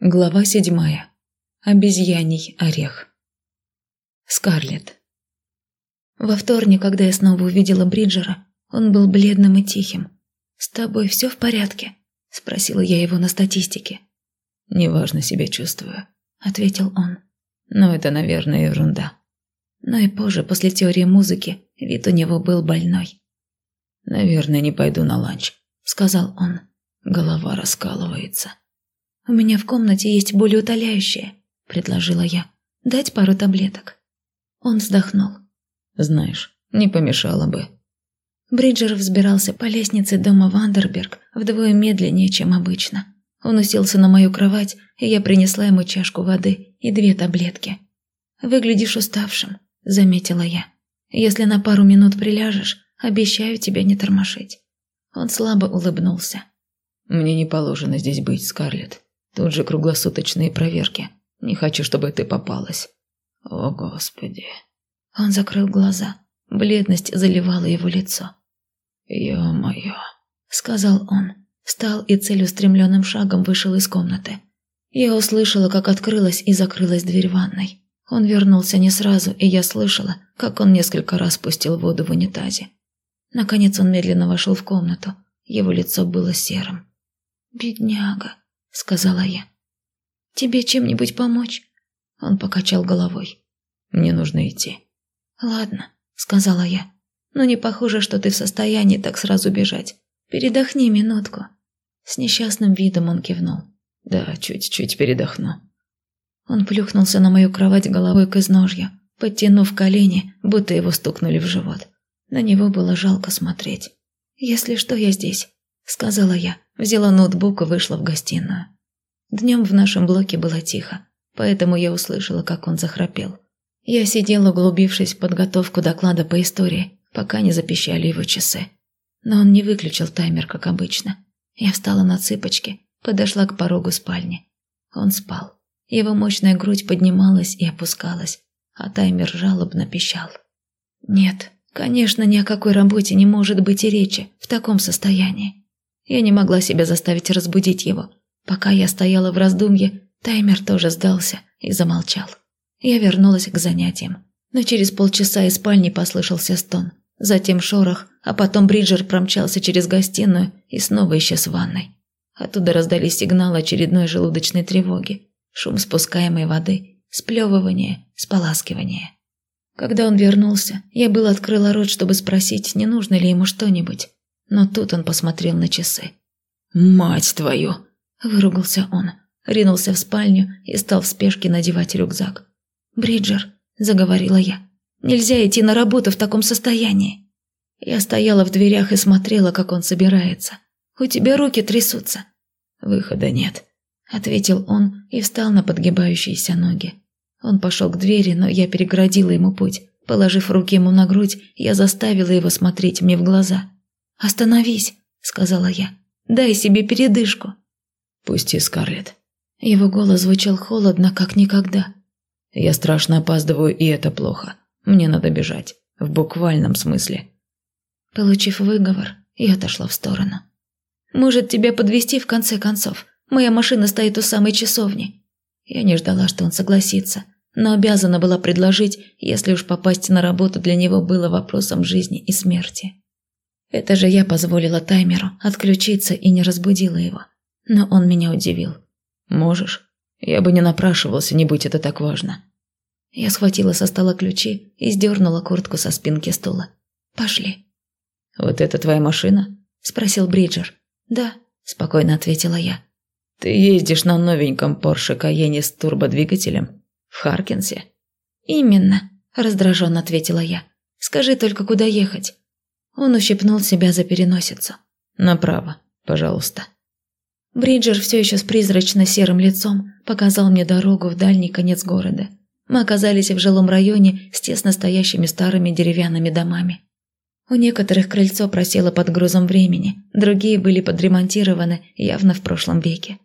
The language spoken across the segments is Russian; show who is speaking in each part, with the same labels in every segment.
Speaker 1: Глава седьмая. Обезьяний орех. Скарлетт. Во вторник, когда я снова увидела Бриджера, он был бледным и тихим. «С тобой все в порядке?» – спросила я его на статистике.
Speaker 2: «Неважно себя чувствую», –
Speaker 1: ответил он.
Speaker 2: «Но это, наверное, ерунда».
Speaker 1: Но и позже, после теории музыки, вид у него был больной.
Speaker 2: «Наверное, не пойду на ланч», – сказал он. Голова раскалывается.
Speaker 1: «У меня в комнате есть болеутоляющее», – предложила я. «Дать пару таблеток». Он вздохнул.
Speaker 2: «Знаешь, не помешало бы».
Speaker 1: Бриджер взбирался по лестнице дома Вандерберг вдвое медленнее, чем обычно. Он уселся на мою кровать, и я принесла ему чашку воды и две таблетки. «Выглядишь уставшим», – заметила я. «Если на пару минут приляжешь, обещаю тебя не тормошить». Он слабо улыбнулся.
Speaker 2: «Мне не положено здесь быть, Скарлетт. Тут же круглосуточные проверки. Не хочу, чтобы ты попалась. О, Господи.
Speaker 1: Он закрыл глаза. Бледность заливала его лицо.
Speaker 2: «Ё-моё», —
Speaker 1: сказал он. Встал и целеустремленным шагом вышел из комнаты. Я услышала, как открылась и закрылась дверь ванной. Он вернулся не сразу, и я слышала, как он несколько раз пустил воду в унитазе. Наконец он медленно вошел в комнату. Его лицо было серым. «Бедняга», сказала я. «Тебе чем-нибудь помочь?» Он покачал головой.
Speaker 2: «Мне нужно идти».
Speaker 1: «Ладно», — сказала я. «Но не похоже, что ты в состоянии так сразу бежать. Передохни минутку». С несчастным видом он кивнул.
Speaker 2: «Да, чуть-чуть передохну».
Speaker 1: Он плюхнулся на мою кровать головой к изножью, подтянув колени, будто его стукнули в живот. На него было жалко смотреть. «Если что, я здесь», — сказала я, Взяла ноутбук и вышла в гостиную. Днем в нашем блоке было тихо, поэтому я услышала, как он захрапел. Я сидела, углубившись в подготовку доклада по истории, пока не запищали его часы. Но он не выключил таймер, как обычно. Я встала на цыпочки, подошла к порогу спальни. Он спал. Его мощная грудь поднималась и опускалась, а таймер жалобно пищал. Нет, конечно, ни о какой работе не может быть и речи в таком состоянии. Я не могла себя заставить разбудить его. Пока я стояла в раздумье, таймер тоже сдался и замолчал. Я вернулась к занятиям. Но через полчаса из спальни послышался стон. Затем шорох, а потом Бриджер промчался через гостиную и снова исчез в ванной. Оттуда раздались сигналы очередной желудочной тревоги. Шум спускаемой воды, сплевывание, споласкивание. Когда он вернулся, я было открыла рот, чтобы спросить, не нужно ли ему что-нибудь. Но тут он посмотрел на часы.
Speaker 2: «Мать твою!»
Speaker 1: – выругался он, ринулся в спальню и стал в спешке надевать рюкзак. «Бриджер», – заговорила я, – «нельзя идти на работу в таком состоянии». Я стояла в дверях и смотрела, как он собирается. «У тебя руки трясутся».
Speaker 2: «Выхода нет», – ответил
Speaker 1: он и встал на подгибающиеся ноги. Он пошел к двери, но я переградила ему путь. Положив руки ему на грудь, я заставила его смотреть мне в глаза – «Остановись», — сказала я. «Дай себе передышку».
Speaker 2: «Пусти, Скарлетт».
Speaker 1: Его голос звучал холодно, как никогда.
Speaker 2: «Я страшно опаздываю, и это плохо. Мне надо бежать. В буквальном смысле».
Speaker 1: Получив выговор, я отошла в сторону. «Может, тебя подвести в конце концов? Моя машина стоит у самой часовни». Я не ждала, что он согласится, но обязана была предложить, если уж попасть на работу для него было вопросом жизни и смерти. Это же я позволила таймеру отключиться и не разбудила его. Но он меня удивил.
Speaker 2: «Можешь? Я бы не напрашивался, не будь это так важно».
Speaker 1: Я схватила со стола ключи и сдернула куртку со спинки стула. «Пошли».
Speaker 2: «Вот это твоя машина?»
Speaker 1: – спросил Бриджер. «Да», – спокойно ответила я.
Speaker 2: «Ты ездишь на новеньком Porsche Cayenne с турбодвигателем? В Харкинсе?»
Speaker 1: «Именно», – раздраженно ответила я. «Скажи только, куда ехать?» Он ущипнул себя за переносицу.
Speaker 2: «Направо, пожалуйста».
Speaker 1: Бриджер все еще с призрачно-серым лицом показал мне дорогу в дальний конец города. Мы оказались в жилом районе с тесно стоящими старыми деревянными домами. У некоторых крыльцо просело под грузом времени, другие были подремонтированы явно в прошлом веке.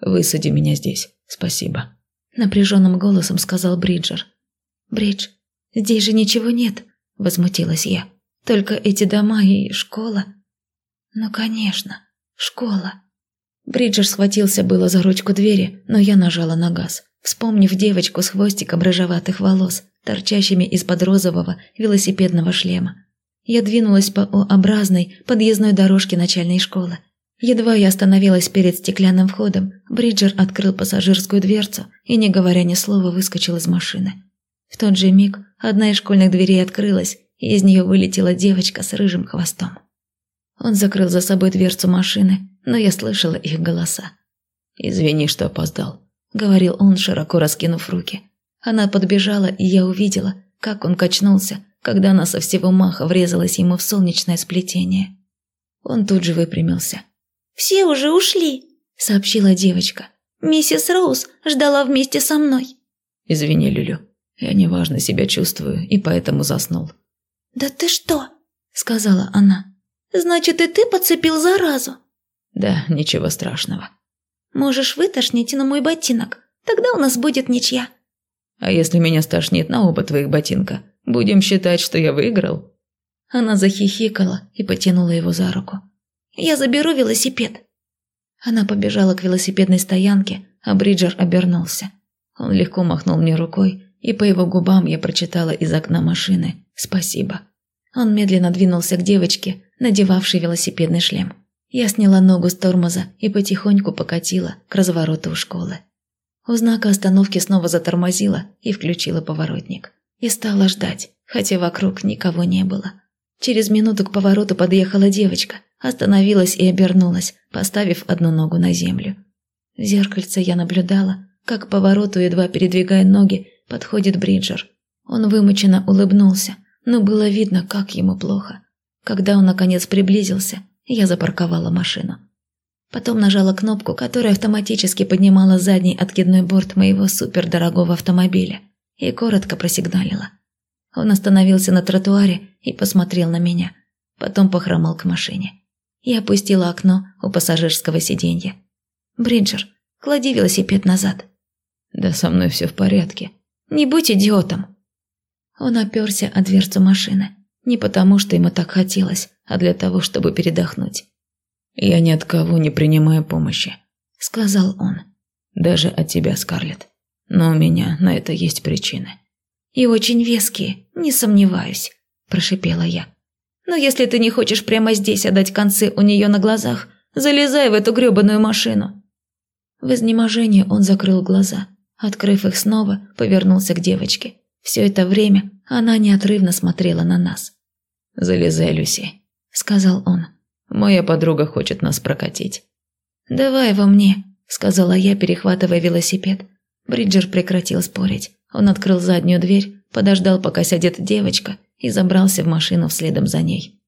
Speaker 2: «Высади меня здесь, спасибо», –
Speaker 1: напряженным голосом сказал Бриджер. «Бридж, здесь же ничего нет», – возмутилась я. Только эти дома и школа. Ну, конечно, школа. Бриджер схватился было за ручку двери, но я нажала на газ, вспомнив девочку с хвостиком рыжеватых волос, торчащими из-под розового велосипедного шлема. Я двинулась по О-образной подъездной дорожке начальной школы. Едва я остановилась перед стеклянным входом, Бриджер открыл пассажирскую дверцу и, не говоря ни слова, выскочил из машины. В тот же миг одна из школьных дверей открылась, и из нее вылетела девочка с рыжим хвостом. Он закрыл за собой дверцу машины, но я слышала их голоса.
Speaker 2: «Извини, что опоздал», —
Speaker 1: говорил он, широко раскинув руки. Она подбежала, и я увидела, как он качнулся, когда она со всего маха врезалась ему в солнечное сплетение. Он тут же выпрямился. «Все уже ушли», — сообщила девочка. «Миссис Роуз ждала вместе со мной».
Speaker 2: «Извини, Люлю, я неважно себя чувствую и поэтому заснул».
Speaker 1: «Да ты что?» — сказала она. «Значит, и ты подцепил заразу?»
Speaker 2: «Да, ничего страшного».
Speaker 1: «Можешь вытошнить на мой ботинок, тогда у нас будет ничья».
Speaker 2: «А если меня стошнит на оба твоих ботинка, будем считать, что я выиграл?»
Speaker 1: Она захихикала и потянула его за руку. «Я заберу велосипед». Она побежала к велосипедной стоянке, а Бриджер обернулся. Он легко махнул мне рукой, и по его губам я прочитала из окна машины «Спасибо». Он медленно двинулся к девочке, надевавшей велосипедный шлем. Я сняла ногу с тормоза и потихоньку покатила к развороту у школы. У знака остановки снова затормозила и включила поворотник. И стала ждать, хотя вокруг никого не было. Через минуту к повороту подъехала девочка, остановилась и обернулась, поставив одну ногу на землю. В зеркальце я наблюдала, как к повороту, едва передвигая ноги, подходит Бриджер. Он вымученно улыбнулся, но было видно, как ему плохо. Когда он наконец приблизился, я запарковала машину. Потом нажала кнопку, которая автоматически поднимала задний откидной борт моего супердорогого автомобиля, и коротко просигналила. Он остановился на тротуаре и посмотрел на меня, потом похромал к машине. Я опустила окно у пассажирского сиденья. «Бриджер, клади велосипед назад».
Speaker 2: «Да со мной все в порядке».
Speaker 1: «Не будь идиотом», он оперся о дверцу машины. Не потому, что ему так хотелось, а для того, чтобы передохнуть.
Speaker 2: «Я ни от кого не принимаю помощи», —
Speaker 1: сказал он.
Speaker 2: «Даже от тебя, Скарлетт. Но у меня на это есть причины».
Speaker 1: «И очень веские, не сомневаюсь», – прошипела я. «Но если ты не хочешь прямо здесь отдать концы у нее на глазах, залезай в эту гребаную машину». В изнеможении он закрыл глаза. Открыв их снова, повернулся к девочке. Все это время она неотрывно смотрела на нас.
Speaker 2: «Залезай, Люси», — сказал он. «Моя подруга хочет нас прокатить».
Speaker 1: «Давай во мне», — сказала я, перехватывая велосипед. Бриджер прекратил спорить. Он открыл заднюю дверь, подождал, пока сядет девочка, и забрался в машину вследом за ней.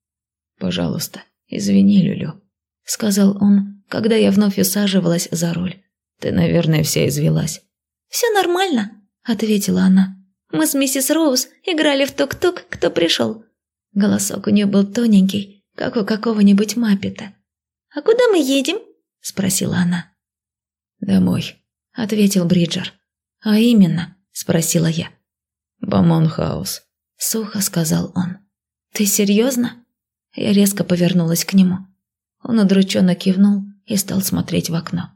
Speaker 2: «Пожалуйста, извини, Люлю», — сказал он, когда я вновь усаживалась за руль. «Ты, наверное, вся извелась».
Speaker 1: «Все нормально», — ответила она. Мы с миссис Роуз играли в тук-тук, кто пришел. Голосок у нее был тоненький, как у какого-нибудь маппета. «А куда мы едем?» – спросила она.
Speaker 2: «Домой», – ответил Бриджер.
Speaker 1: «А именно?» – спросила я.
Speaker 2: «Бамонхаус», –
Speaker 1: сухо сказал он. «Ты серьезно?» Я резко повернулась к нему. Он удрученно кивнул и стал смотреть в окно.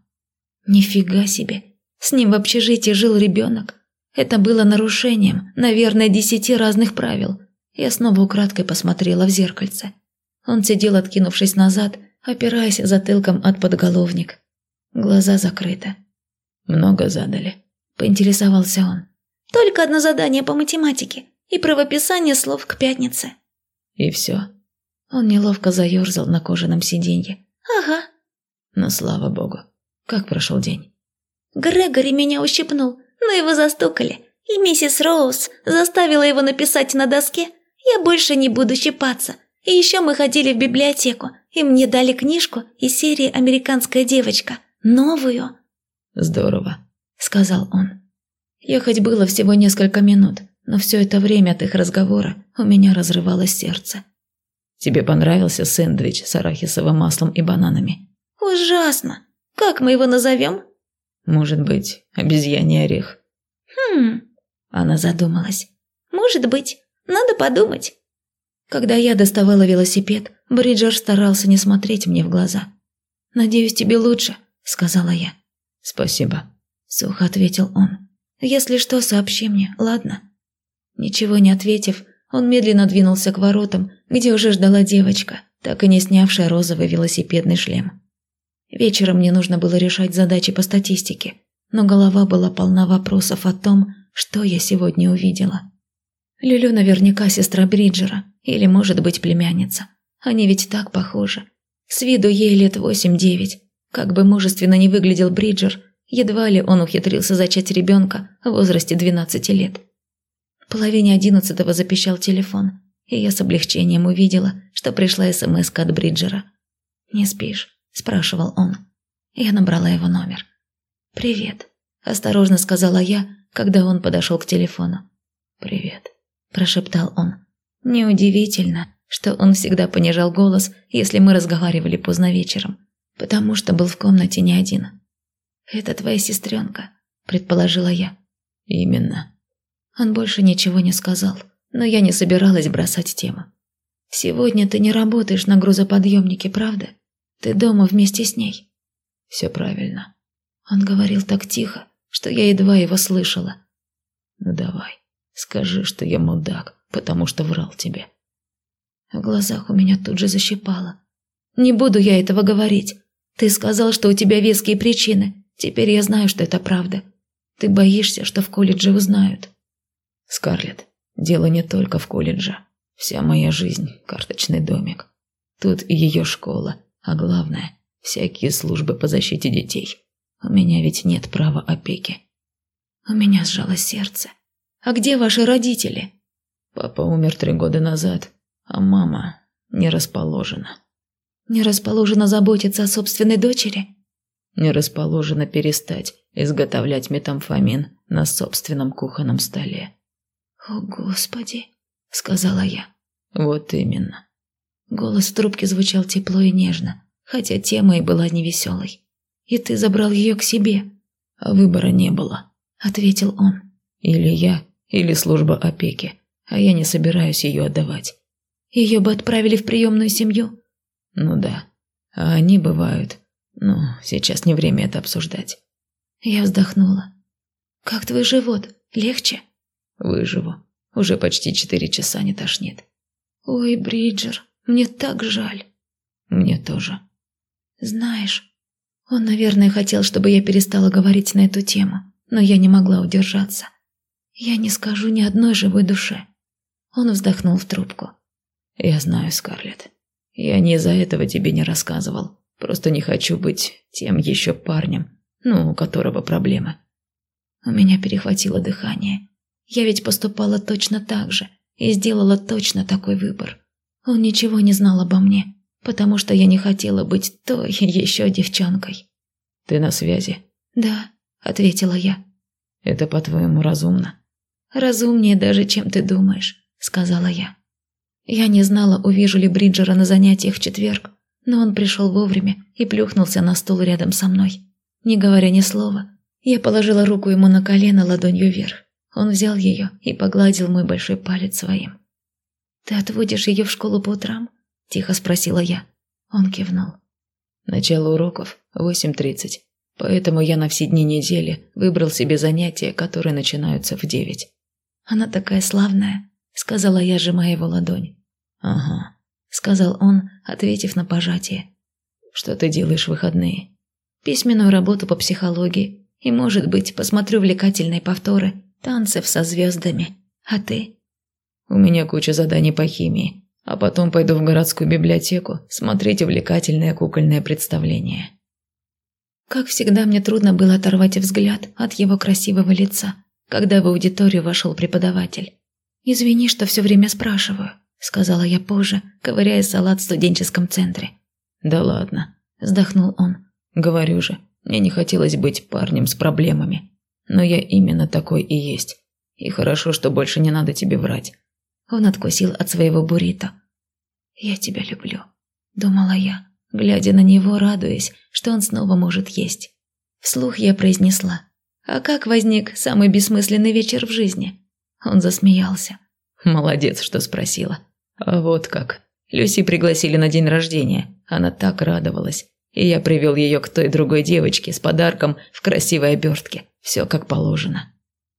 Speaker 1: «Нифига себе! С ним в общежитии жил ребенок. Это было нарушением, наверное, десяти разных правил. Я снова украдкой посмотрела в зеркальце. Он сидел, откинувшись назад, опираясь затылком от подголовник. Глаза закрыты.
Speaker 2: «Много задали», –
Speaker 1: поинтересовался он. «Только одно задание по математике и правописание слов к пятнице».
Speaker 2: «И все?»
Speaker 1: Он неловко заерзал на кожаном сиденье. «Ага».
Speaker 2: «Ну, слава богу. Как прошел день?»
Speaker 1: «Грегори меня ущипнул но его застукали, и миссис Роуз заставила его написать на доске «Я больше не буду щипаться». И еще мы ходили в библиотеку, и мне дали книжку из серии «Американская девочка», новую.
Speaker 2: «Здорово», —
Speaker 1: сказал он. Ехать было всего несколько минут, но все это время от их разговора у меня разрывалось сердце.
Speaker 2: «Тебе понравился сэндвич с арахисовым маслом и бананами?»
Speaker 1: «Ужасно! Как мы его назовем?»
Speaker 2: Может быть, обезьяний орех.
Speaker 1: Хм, она задумалась. Может быть, надо подумать. Когда я доставала велосипед, Бриджер старался не смотреть мне в глаза. «Надеюсь, тебе лучше», – сказала я.
Speaker 2: «Спасибо», –
Speaker 1: сухо ответил он. «Если что, сообщи мне, ладно?» Ничего не ответив, он медленно двинулся к воротам, где уже ждала девочка, так и не снявшая розовый велосипедный шлем. Вечером мне нужно было решать задачи по статистике, но голова была полна вопросов о том, что я сегодня увидела. Люлю наверняка сестра Бриджера, или, может быть, племянница. Они ведь так похожи. С виду ей лет восемь-девять. Как бы мужественно не выглядел Бриджер, едва ли он ухитрился зачать ребенка в возрасте 12 лет. В половине одиннадцатого запищал телефон, и я с облегчением увидела, что пришла смс от Бриджера. «Не спишь?» – спрашивал он. Я набрала его номер. «Привет», – осторожно сказала я, когда он подошел к телефону.
Speaker 2: «Привет», –
Speaker 1: прошептал он. Неудивительно, что он всегда понижал голос, если мы разговаривали поздно вечером, потому что был в комнате не один. «Это твоя сестренка», – предположила я.
Speaker 2: «Именно».
Speaker 1: Он больше ничего не сказал, но я не собиралась бросать тему. «Сегодня ты не работаешь на грузоподъемнике, правда? Ты дома вместе с ней?»
Speaker 2: «Все правильно».
Speaker 1: Он говорил так тихо, что я едва его слышала.
Speaker 2: «Ну давай, скажи, что я мудак, потому что врал тебе».
Speaker 1: В глазах у меня тут же защипало. «Не буду я этого говорить. Ты сказал, что у тебя веские причины. Теперь я знаю, что это правда. Ты боишься, что в колледже узнают».
Speaker 2: «Скарлетт, дело не только в колледже. Вся моя жизнь – карточный домик. Тут и ее школа, а главное – всякие службы по защите детей. У меня ведь нет права опеки».
Speaker 1: У меня сжалось сердце. «А где ваши родители?»
Speaker 2: Папа умер три года назад, а мама не расположена.
Speaker 1: Не расположена заботиться о собственной дочери?
Speaker 2: Не расположена перестать изготовлять метамфамин на собственном кухонном столе.
Speaker 1: «О, Господи!» — сказала я.
Speaker 2: «Вот именно».
Speaker 1: Голос в трубке звучал тепло и нежно, хотя тема и была невеселой. «И ты забрал ее к себе?»
Speaker 2: «А выбора не было», —
Speaker 1: ответил он.
Speaker 2: «Или я, или служба опеки, а я не собираюсь ее отдавать».
Speaker 1: Ее бы отправили в приемную семью.
Speaker 2: Ну да. А они бывают. Ну, сейчас не время это обсуждать.
Speaker 1: Я вздохнула. Как твой живот? Легче?
Speaker 2: Выживу. Уже почти четыре часа не тошнит.
Speaker 1: Ой, Бриджер, мне так жаль.
Speaker 2: Мне тоже.
Speaker 1: Знаешь, он, наверное, хотел, чтобы я перестала говорить на эту тему, но я не могла удержаться. Я не скажу ни одной живой душе. Он вздохнул в трубку.
Speaker 2: «Я знаю, Скарлетт. Я не из-за этого тебе не рассказывал. Просто не хочу быть тем еще парнем, ну, у которого проблемы».
Speaker 1: У меня перехватило дыхание. Я ведь поступала точно так же и сделала точно такой выбор. Он ничего не знал обо мне, потому что я не хотела быть той еще девчонкой.
Speaker 2: «Ты на связи?»
Speaker 1: «Да», — ответила я.
Speaker 2: «Это, по-твоему, разумно?»
Speaker 1: «Разумнее даже, чем ты думаешь», — сказала я. Я не знала, увижу ли Бриджера на занятиях в четверг, но он пришел вовремя и плюхнулся на стул рядом со мной. Не говоря ни слова, я положила руку ему на колено ладонью вверх. Он взял ее и погладил мой большой палец своим. «Ты отводишь ее в школу по утрам?» – тихо спросила я. Он кивнул.
Speaker 2: «Начало уроков – 8.30, поэтому я на все дни недели выбрал себе занятия, которые начинаются в девять».
Speaker 1: «Она такая славная», – сказала я, сжимая его ладонь.
Speaker 2: «Ага», —
Speaker 1: сказал он, ответив на пожатие.
Speaker 2: «Что ты делаешь в выходные?»
Speaker 1: «Письменную работу по психологии. И, может быть, посмотрю увлекательные повторы, танцев со звездами. А ты?»
Speaker 2: «У меня куча заданий по химии, а потом пойду в городскую библиотеку смотреть увлекательное кукольное представление».
Speaker 1: Как всегда, мне трудно было оторвать взгляд от его красивого лица, когда в аудиторию вошел преподаватель. «Извини, что все время спрашиваю», – сказала я позже, ковыряя салат в студенческом центре.
Speaker 2: «Да ладно», –
Speaker 1: вздохнул он.
Speaker 2: «Говорю же, мне не хотелось быть парнем с проблемами. Но я именно такой и есть. И хорошо, что больше не надо тебе врать».
Speaker 1: Он откусил от своего буррито. «Я тебя люблю», – думала я, глядя на него, радуясь, что он снова может есть. Вслух я произнесла. «А как возник самый бессмысленный вечер в жизни?» Он засмеялся.
Speaker 2: «Молодец, что спросила. А вот как. Люси пригласили на день рождения. Она так радовалась. и я привел ее к той другой девочке с подарком в красивой обертке. Все как положено.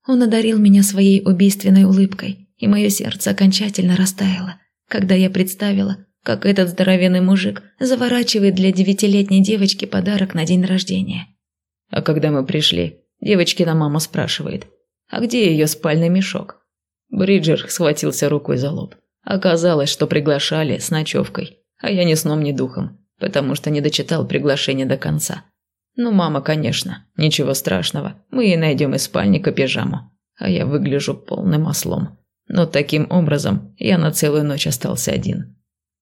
Speaker 1: Он одарил меня своей убийственной улыбкой, и мое сердце окончательно растаяло, когда я представила, как этот здоровенный мужик заворачивает для девятилетней девочки подарок на день рождения.
Speaker 2: А когда мы пришли, девочкина мама спрашивает, а где ее спальный мешок? Бриджер схватился рукой за лоб. Оказалось, что приглашали с ночевкой, а я ни сном, ни духом, потому что не дочитал приглашение до конца. Ну, мама, конечно, ничего страшного, мы ей найдем из спальника пижаму, а я выгляжу полным ослом. Но таким образом я на целую ночь остался один.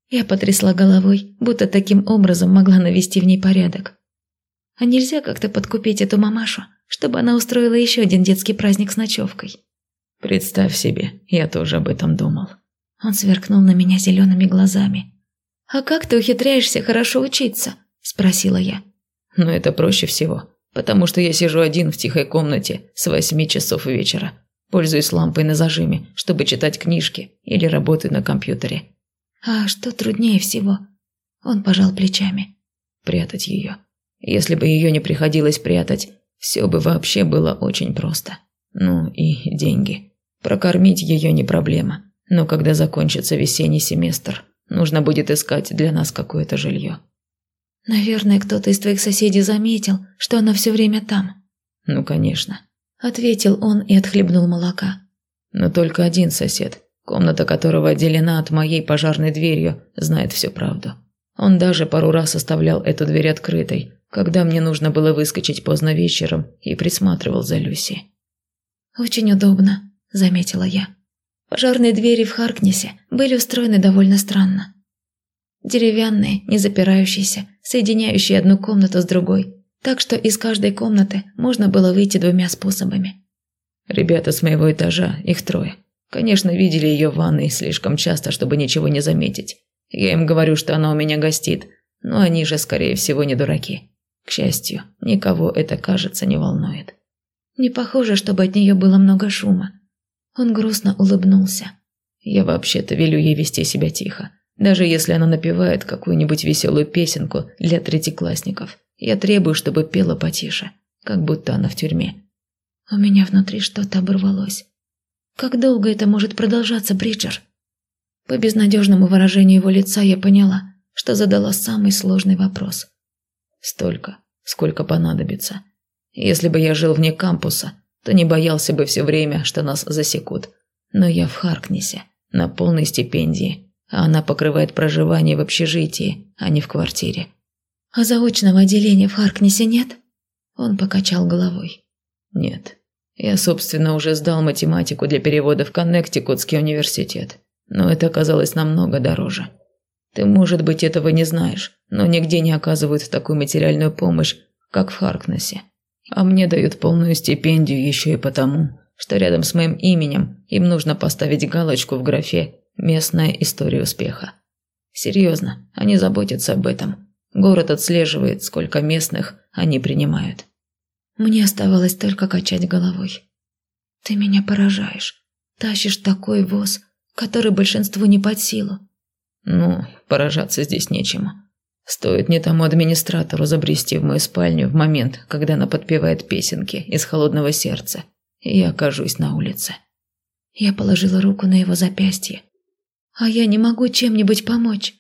Speaker 1: Я потрясла головой, будто таким образом могла навести в ней порядок. А нельзя как-то подкупить эту мамашу, чтобы она устроила еще один детский праздник с ночевкой?
Speaker 2: Представь себе, я тоже об этом думал.
Speaker 1: Он сверкнул на меня зелеными глазами. «А как ты ухитряешься хорошо учиться?» – спросила я.
Speaker 2: «Ну, это проще всего, потому что я сижу один в тихой комнате с восьми часов вечера. Пользуюсь лампой на зажиме, чтобы читать книжки или работаю на компьютере.
Speaker 1: «А что труднее всего?» Он пожал плечами.
Speaker 2: «Прятать ее. Если бы ее не приходилось прятать, все бы вообще было очень просто. Ну и деньги. Прокормить ее не проблема. Но когда закончится весенний семестр, нужно будет искать для нас какое-то жилье».
Speaker 1: «Наверное, кто-то из твоих соседей заметил, что она все время там».
Speaker 2: «Ну, конечно», –
Speaker 1: ответил он и отхлебнул молока.
Speaker 2: «Но только один сосед, комната которого отделена от моей пожарной дверью, знает всю правду. Он даже пару раз оставлял эту дверь открытой, когда мне нужно было выскочить поздно вечером и присматривал за Люси.
Speaker 1: «Очень удобно», – заметила я. Пожарные двери в Харкнесе были устроены довольно странно. Деревянные, не запирающиеся, соединяющие одну комнату с другой, так что из каждой комнаты можно было выйти двумя способами.
Speaker 2: Ребята с моего этажа, их трое, Конечно, видели ее в ванной слишком часто, чтобы ничего не заметить. Я им говорю, что она у меня гостит, но они же, скорее всего, не дураки. К счастью, никого это, кажется, не волнует.
Speaker 1: Не похоже, чтобы от нее было много шума. Он грустно улыбнулся.
Speaker 2: Я вообще-то велю ей вести себя тихо. Даже если она напевает какую-нибудь веселую песенку для третьеклассников, я требую, чтобы пела потише, как будто она в тюрьме.
Speaker 1: У меня внутри что-то оборвалось. Как долго это может продолжаться, Бриджер? По безнадежному выражению его лица я поняла, что задала самый сложный вопрос.
Speaker 2: Столько, сколько понадобится. Если бы я жил вне кампуса, то не боялся бы все время, что нас засекут. Но я в Харкнесе, на полной стипендии, а она покрывает проживание в общежитии, а не в квартире.
Speaker 1: А заочного отделения в Харкнесе нет? Он покачал головой.
Speaker 2: Нет. Я, собственно, уже сдал математику для перевода в Коннектикутский университет, но это оказалось намного дороже. Ты, может быть, этого не знаешь, но нигде не оказывают такую материальную помощь, как в Харкнессе. А мне дают полную стипендию еще и потому, что рядом с моим именем им нужно поставить галочку в графе «Местная история успеха». Серьезно, они заботятся об этом. Город отслеживает, сколько местных они принимают.
Speaker 1: Мне оставалось только качать головой. «Ты меня поражаешь. Тащишь такой воз, который большинству не под силу».
Speaker 2: «Ну, поражаться здесь нечему. Стоит не тому администратору забрести в мою спальню в момент, когда она подпевает песенки из холодного сердца, и я окажусь на улице».
Speaker 1: Я положила руку на его запястье. «А я не могу чем-нибудь помочь?»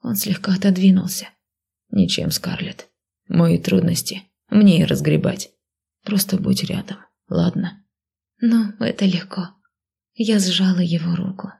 Speaker 1: Он слегка отодвинулся.
Speaker 2: «Ничем, Скарлетт. Мои трудности мне и разгребать. Просто будь рядом, ладно?
Speaker 1: Ну, это легко. Я сжала его руку.